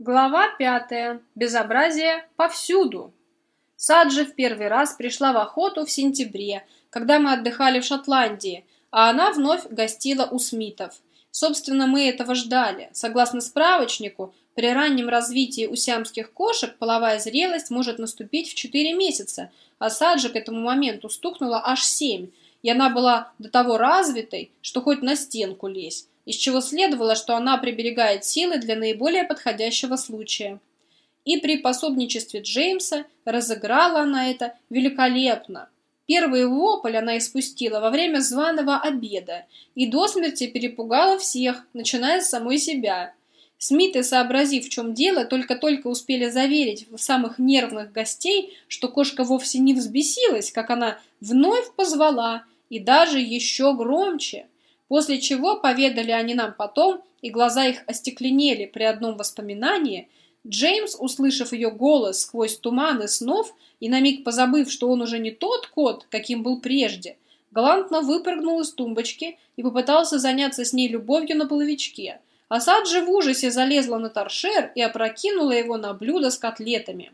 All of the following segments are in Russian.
Глава пятая. Безобразие повсюду. Саджи в первый раз пришла в охоту в сентябре, когда мы отдыхали в Шотландии, а она вновь гостила у Смитов. Собственно, мы этого ждали. Согласно справочнику, при раннем развитии у сиамских кошек половая зрелость может наступить в 4 месяца, а Саджи к этому моменту стукнула аж 7, и она была до того развитой, что хоть на стенку лезь из чего следовало, что она приберегает силы для наиболее подходящего случая. И при пособничестве Джеймса разыграла она это великолепно. Первый вопль она испустила во время званого обеда и до смерти перепугала всех, начиная с самой себя. Смиты, сообразив, в чем дело, только-только успели заверить самых нервных гостей, что кошка вовсе не взбесилась, как она вновь позвала, и даже еще громче – После чего, поведали они нам потом, и глаза их остекленели при одном воспоминании, Джеймс, услышав ее голос сквозь туманы снов и на миг позабыв, что он уже не тот кот, каким был прежде, галантно выпрыгнул из тумбочки и попытался заняться с ней любовью на половичке. Асад же в ужасе залезла на торшер и опрокинула его на блюдо с котлетами.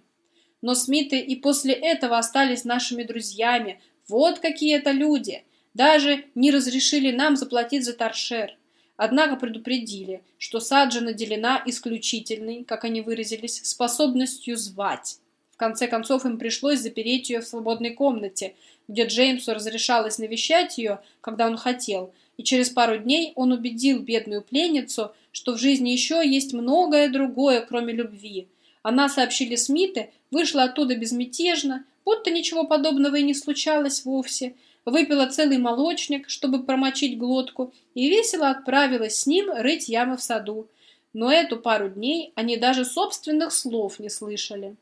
Но Смиты и после этого остались нашими друзьями. Вот какие это люди! Даже не разрешили нам заплатить за торшер. Однако предупредили, что Саджа наделена исключительной, как они выразились, способностью звать. В конце концов им пришлось запереть ее в свободной комнате, где Джеймсу разрешалось навещать ее, когда он хотел, и через пару дней он убедил бедную пленницу, что в жизни еще есть многое другое, кроме любви. Она, сообщили Смиты, вышла оттуда безмятежно, будто ничего подобного и не случалось вовсе, выпила целый молочник, чтобы промочить глотку, и весело отправилась с ним рыть ямы в саду. Но эту пару дней они даже собственных слов не слышали.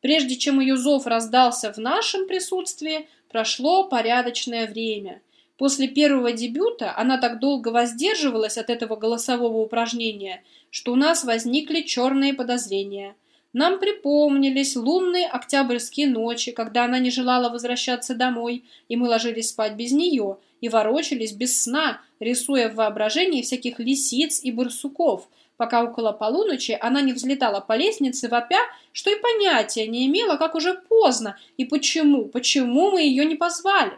Прежде чем ее зов раздался в нашем присутствии, прошло порядочное время. После первого дебюта она так долго воздерживалась от этого голосового упражнения, что у нас возникли черные подозрения – нам припомнились лунные октябрьские ночи, когда она не желала возвращаться домой, и мы ложились спать без нее и ворочались без сна, рисуя в воображении всяких лисиц и барсуков, пока около полуночи она не взлетала по лестнице, вопя, что и понятия не имела, как уже поздно, и почему, почему мы ее не позвали.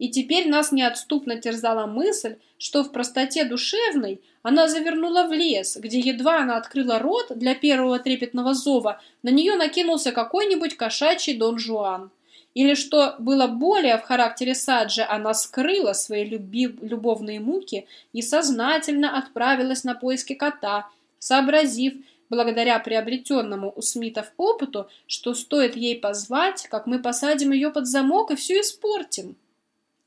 И теперь нас неотступно терзала мысль, что в простоте душевной она завернула в лес, где едва она открыла рот для первого трепетного зова, на нее накинулся какой-нибудь кошачий Дон Жуан. Или, что было более в характере Саджи, она скрыла свои люби... любовные муки и сознательно отправилась на поиски кота, сообразив, благодаря приобретенному у Смитов опыту, что стоит ей позвать, как мы посадим ее под замок и все испортим.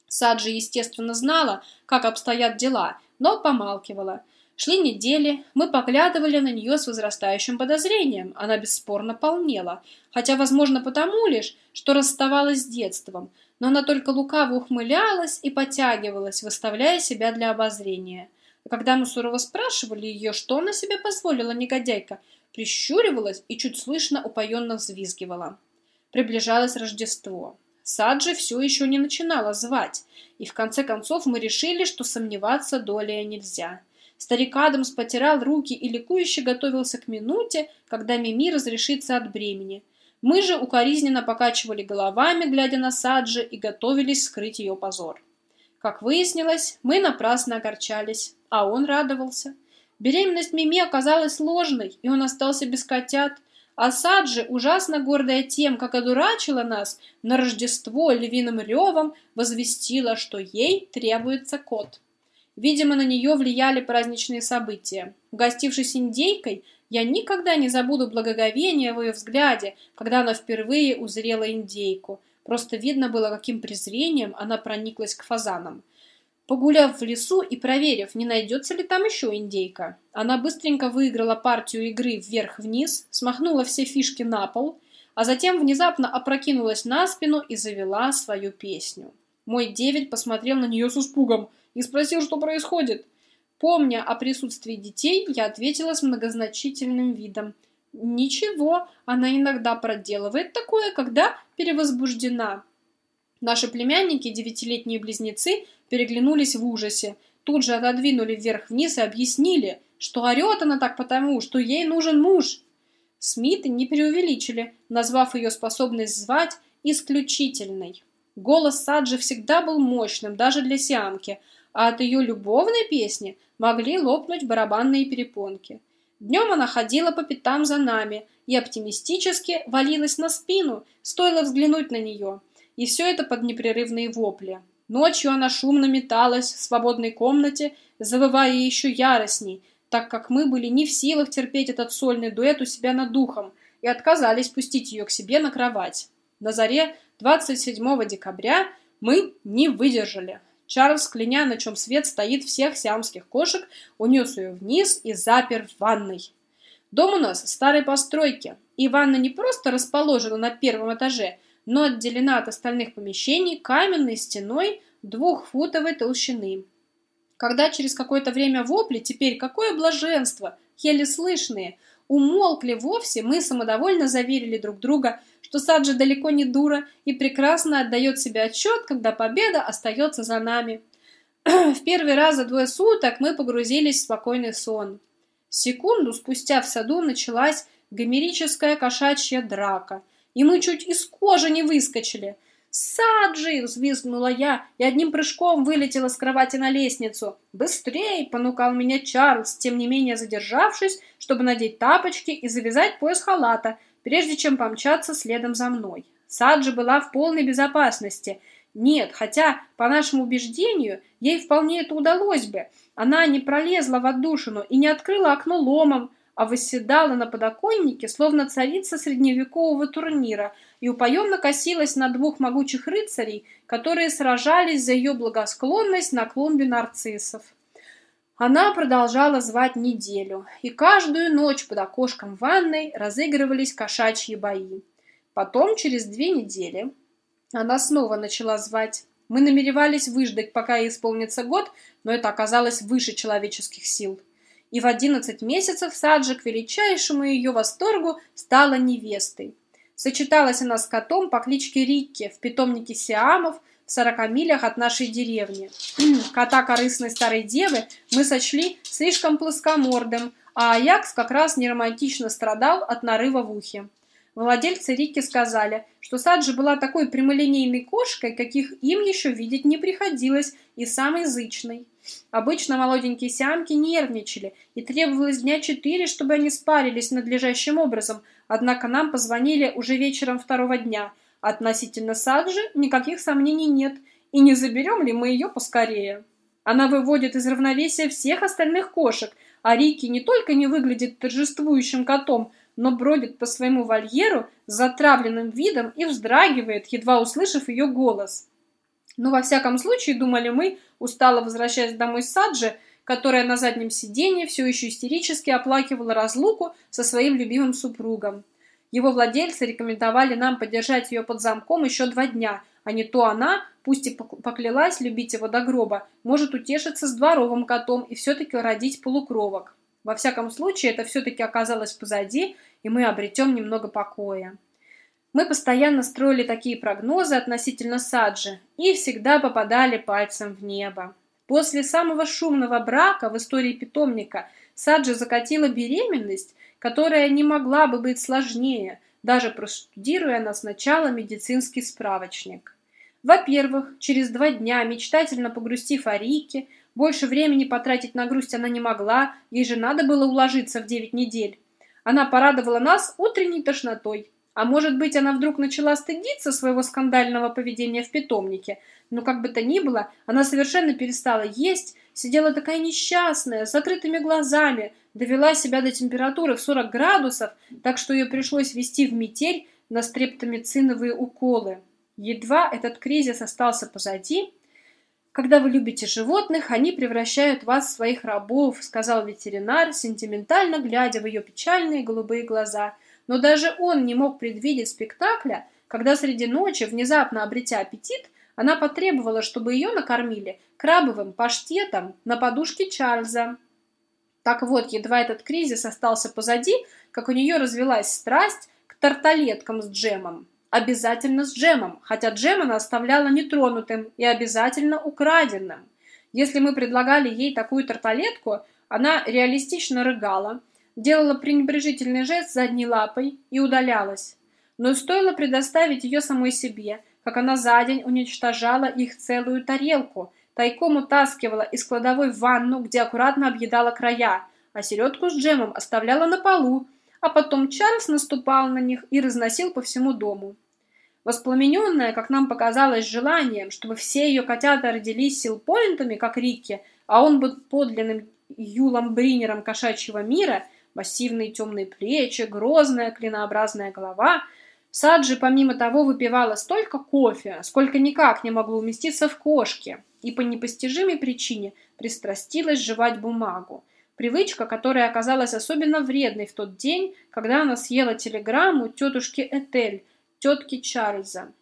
Саджи, естественно, знала, как обстоят дела, но помалкивала. Шли недели, мы поглядывали на нее с возрастающим подозрением. Она бесспорно полнела, хотя, возможно, потому лишь, что расставалась с детством, но она только лукаво ухмылялась и потягивалась, выставляя себя для обозрения. А когда мы сурово спрашивали ее, что она себе позволила, негодяйка, прищуривалась и чуть слышно упоенно взвизгивала. Приближалось Рождество. Саджи все еще не начинала звать, и в конце концов мы решили, что сомневаться долей нельзя. Старик Адамс потирал руки и ликующе готовился к минуте, когда Мими разрешится от бремени. Мы же укоризненно покачивали головами, глядя на Саджи, и готовились скрыть ее позор. Как выяснилось, мы напрасно огорчались, а он радовался. Беременность Мими оказалась ложной, и он остался без котят – а Саджи, ужасно гордая тем, как одурачила нас, на Рождество львиным ревом возвестила, что ей требуется кот. Видимо, на нее влияли праздничные события. Угостившись индейкой, я никогда не забуду благоговения в ее взгляде, когда она впервые узрела индейку. Просто видно было, каким презрением она прониклась к фазанам. Погуляв в лесу и проверив, не найдется ли там еще индейка, она быстренько выиграла партию игры вверх-вниз, смахнула все фишки на пол, а затем внезапно опрокинулась на спину и завела свою песню. Мой девять посмотрел на нее с испугом и спросил, что происходит. Помня о присутствии детей, я ответила с многозначительным видом. Ничего, она иногда проделывает такое, когда перевозбуждена. Наши племянники, девятилетние близнецы, переглянулись в ужасе, тут же отодвинули вверх-вниз и объяснили, что орет она так потому, что ей нужен муж. Смиты не преувеличили, назвав ее способность звать исключительной. Голос Саджи всегда был мощным, даже для сиамки, а от ее любовной песни могли лопнуть барабанные перепонки. Днем она ходила по пятам за нами и оптимистически валилась на спину, стоило взглянуть на нее. И все это под непрерывные вопли. Ночью она шумно металась в свободной комнате, завывая еще яростней, так как мы были не в силах терпеть этот сольный дуэт у себя над духом и отказались пустить ее к себе на кровать. На заре 27 декабря мы не выдержали. Чарльз, кляня, на чем свет стоит всех сиамских кошек, унес ее вниз и запер в ванной. Дом у нас старой постройки, и ванна не просто расположена на первом этаже, но отделена от остальных помещений каменной стеной двухфутовой толщины. Когда через какое-то время вопли, теперь какое блаженство, еле слышные, умолкли вовсе, мы самодовольно заверили друг друга, что Саджи далеко не дура и прекрасно отдает себе отчет, когда победа остается за нами. В первый раз за двое суток мы погрузились в спокойный сон. Секунду спустя в саду началась гомерическая кошачья драка, и мы чуть из кожи не выскочили – «Саджи!» — взвизгнула я и одним прыжком вылетела с кровати на лестницу. «Быстрей!» — понукал меня Чарльз, тем не менее задержавшись, чтобы надеть тапочки и завязать пояс халата, прежде чем помчаться следом за мной. Саджи была в полной безопасности. Нет, хотя, по нашему убеждению, ей вполне это удалось бы. Она не пролезла в отдушину и не открыла окно ломом, а восседала на подоконнике, словно царица средневекового турнира, и упоенно косилась на двух могучих рыцарей, которые сражались за ее благосклонность на клумбе нарциссов. Она продолжала звать неделю, и каждую ночь под окошком ванной разыгрывались кошачьи бои. Потом, через две недели, она снова начала звать. Мы намеревались выждать, пока ей исполнится год, но это оказалось выше человеческих сил и в одиннадцать месяцев Саджи к величайшему ее восторгу стала невестой. Сочеталась она с котом по кличке Рикки в питомнике Сиамов в сорока милях от нашей деревни. Кота корыстной старой девы мы сочли слишком плоскомордым, а Аякс как раз неромантично страдал от нарыва в ухе. Владельцы Рикки сказали, что Саджи была такой прямолинейной кошкой, каких им еще видеть не приходилось, и самой зычной. Обычно молоденькие сиамки нервничали, и требовалось дня четыре, чтобы они спарились надлежащим образом, однако нам позвонили уже вечером второго дня. Относительно Саджи никаких сомнений нет, и не заберем ли мы ее поскорее. Она выводит из равновесия всех остальных кошек, а Рики не только не выглядит торжествующим котом, но бродит по своему вольеру с затравленным видом и вздрагивает, едва услышав ее голос. Но во всяком случае, думали мы, устало возвращаясь домой Саджи, которая на заднем сиденье все еще истерически оплакивала разлуку со своим любимым супругом. Его владельцы рекомендовали нам подержать ее под замком еще два дня, а не то она, пусть и поклялась любить его до гроба, может утешиться с дворовым котом и все-таки родить полукровок. Во всяком случае, это все-таки оказалось позади, и мы обретем немного покоя. Мы постоянно строили такие прогнозы относительно Саджи и всегда попадали пальцем в небо. После самого шумного брака в истории питомника Саджи закатила беременность, которая не могла бы быть сложнее, даже простудируя она сначала медицинский справочник. Во-первых, через два дня, мечтательно погрустив о Рике, больше времени потратить на грусть она не могла, ей же надо было уложиться в девять недель. Она порадовала нас утренней тошнотой. А может быть, она вдруг начала стыдиться своего скандального поведения в питомнике. Но как бы то ни было, она совершенно перестала есть, сидела такая несчастная, с закрытыми глазами, довела себя до температуры в 40 градусов, так что ее пришлось вести в метель на стрептомициновые уколы. Едва этот кризис остался позади, когда вы любите животных, они превращают вас в своих рабов, сказал ветеринар, сентиментально глядя в ее печальные голубые глаза. Но даже он не мог предвидеть спектакля, когда среди ночи, внезапно обретя аппетит, она потребовала, чтобы ее накормили крабовым паштетом на подушке Чарльза. Так вот, едва этот кризис остался позади, как у нее развелась страсть к тарталеткам с джемом. Обязательно с джемом, хотя джем она оставляла нетронутым и обязательно украденным. Если мы предлагали ей такую тарталетку, Она реалистично рыгала, делала пренебрежительный жест задней лапой и удалялась. Но стоило предоставить ее самой себе, как она за день уничтожала их целую тарелку, тайком утаскивала из кладовой в ванну, где аккуратно объедала края, а середку с джемом оставляла на полу, а потом Чарльз наступал на них и разносил по всему дому. Воспламененная, как нам показалось, желанием, чтобы все ее котята родились силпоинтами, как Рикки, а он был подлинным Юлом Бринером кошачьего мира, массивные темные плечи, грозная клинообразная голова, Саджи, помимо того, выпивала столько кофе, сколько никак не могло уместиться в кошке, и по непостижимой причине пристрастилась жевать бумагу. Привычка, которая оказалась особенно вредной в тот день, когда она съела телеграмму тетушки Этель, тетки Чарльза.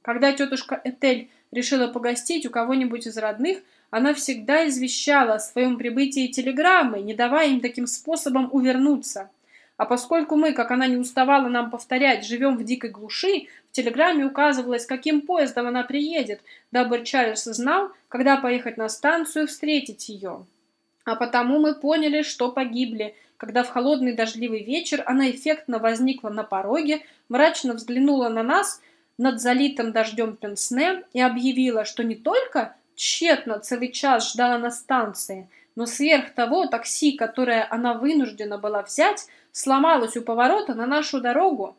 Когда тетушка Этель решила погостить у кого-нибудь из родных, она всегда извещала о своем прибытии телеграммой, не давая им таким способом увернуться. А поскольку мы, как она не уставала нам повторять, живем в дикой глуши, в телеграмме указывалось, каким поездом она приедет, дабы Чарльз знал, когда поехать на станцию встретить ее. А потому мы поняли, что погибли, когда в холодный дождливый вечер она эффектно возникла на пороге, мрачно взглянула на нас над залитым дождем пенсне и объявила, что не только тщетно целый час ждала на станции, но сверх того такси, которое она вынуждена была взять, сломалось у поворота на нашу дорогу.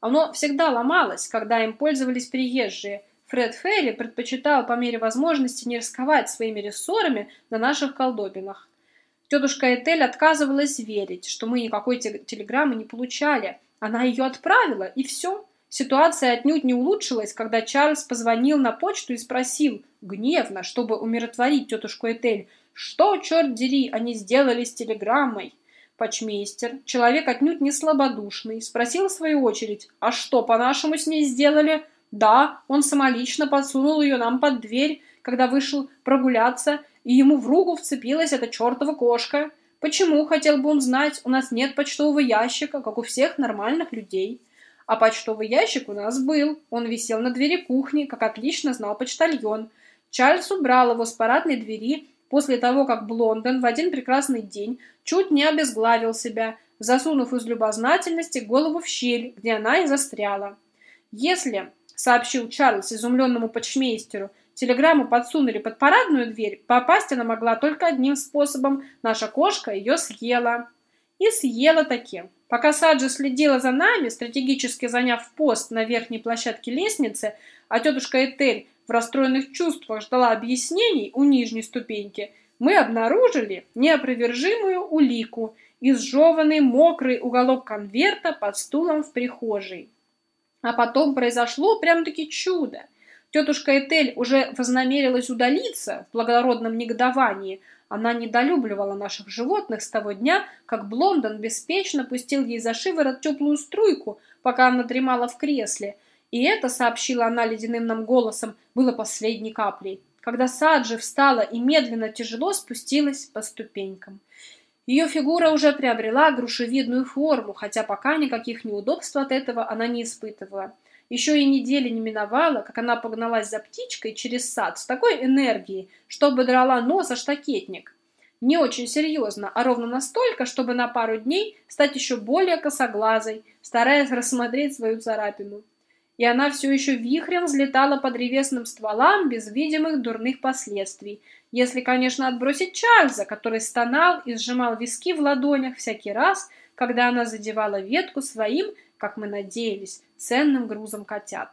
Оно всегда ломалось, когда им пользовались приезжие. Фред Ферри предпочитал по мере возможности не рисковать своими рессорами на наших колдобинах. Тетушка Этель отказывалась верить, что мы никакой телеграммы не получали. Она ее отправила, и все. Ситуация отнюдь не улучшилась, когда Чарльз позвонил на почту и спросил, гневно, чтобы умиротворить тетушку Этель, что, черт дери, они сделали с телеграммой. Почмейстер, человек отнюдь не слабодушный, спросил в свою очередь, а что, по-нашему, с ней сделали? Да, он самолично подсунул ее нам под дверь, когда вышел прогуляться, и ему в руку вцепилась эта чертова кошка. Почему, хотел бы он знать, у нас нет почтового ящика, как у всех нормальных людей. А почтовый ящик у нас был. Он висел на двери кухни, как отлично знал почтальон. Чарльз убрал его с парадной двери после того, как Блондон в один прекрасный день чуть не обезглавил себя, засунув из любознательности голову в щель, где она и застряла. «Если, — сообщил Чарльз изумленному почмейстеру, — Телеграмму подсунули под парадную дверь, попасть она могла только одним способом. Наша кошка ее съела. И съела таки. Пока Саджи следила за нами, стратегически заняв пост на верхней площадке лестницы, а тетушка Этель в расстроенных чувствах ждала объяснений у нижней ступеньки, мы обнаружили неопровержимую улику – изжеванный мокрый уголок конверта под стулом в прихожей. А потом произошло прям-таки чудо. Тетушка Этель уже вознамерилась удалиться в благородном негодовании. Она недолюбливала наших животных с того дня, как Блондон беспечно пустил ей за шиворот теплую струйку, пока она дремала в кресле. И это, сообщила она ледяным нам голосом, было последней каплей, когда Саджи встала и медленно тяжело спустилась по ступенькам. Ее фигура уже приобрела грушевидную форму, хотя пока никаких неудобств от этого она не испытывала. Еще и недели не миновало, как она погналась за птичкой через сад с такой энергией, что ободрала нос о штакетник. Не очень серьезно, а ровно настолько, чтобы на пару дней стать еще более косоглазой, стараясь рассмотреть свою царапину. И она все еще вихрем взлетала по древесным стволам без видимых дурных последствий, если, конечно, отбросить Чарльза, который стонал и сжимал виски в ладонях всякий раз, когда она задевала ветку своим как мы надеялись, ценным грузом котят.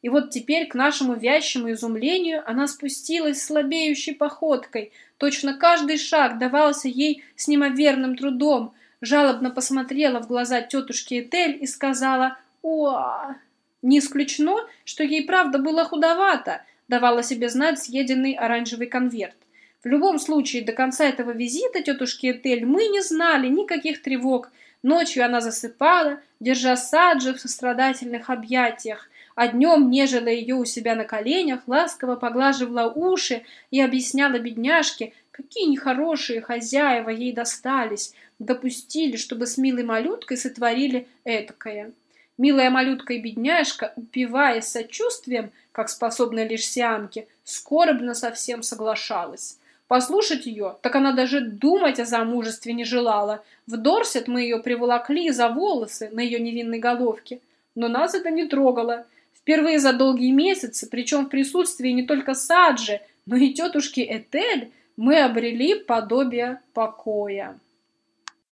И вот теперь, к нашему вящему изумлению, она спустилась слабеющей походкой. Точно каждый шаг давался ей с неимоверным трудом. Жалобно посмотрела в глаза тетушки Этель и сказала «О!». Не исключено, что ей правда было худовато, давала себе знать съеденный оранжевый конверт. В любом случае, до конца этого визита тетушки Этель мы не знали никаких тревог, Ночью она засыпала, держа Саджи в сострадательных объятиях, а днем нежила ее у себя на коленях, ласково поглаживала уши и объясняла бедняжке, какие нехорошие хозяева ей достались, допустили, чтобы с милой малюткой сотворили этакое. Милая малютка и бедняжка, упиваясь сочувствием, как способны лишь сиамки, скорбно совсем соглашалась. Послушать ее, так она даже думать о замужестве не желала. В Дорсет мы ее приволокли за волосы на ее невинной головке. Но нас это не трогало. Впервые за долгие месяцы, причем в присутствии не только Саджи, но и тетушки Этель, мы обрели подобие покоя.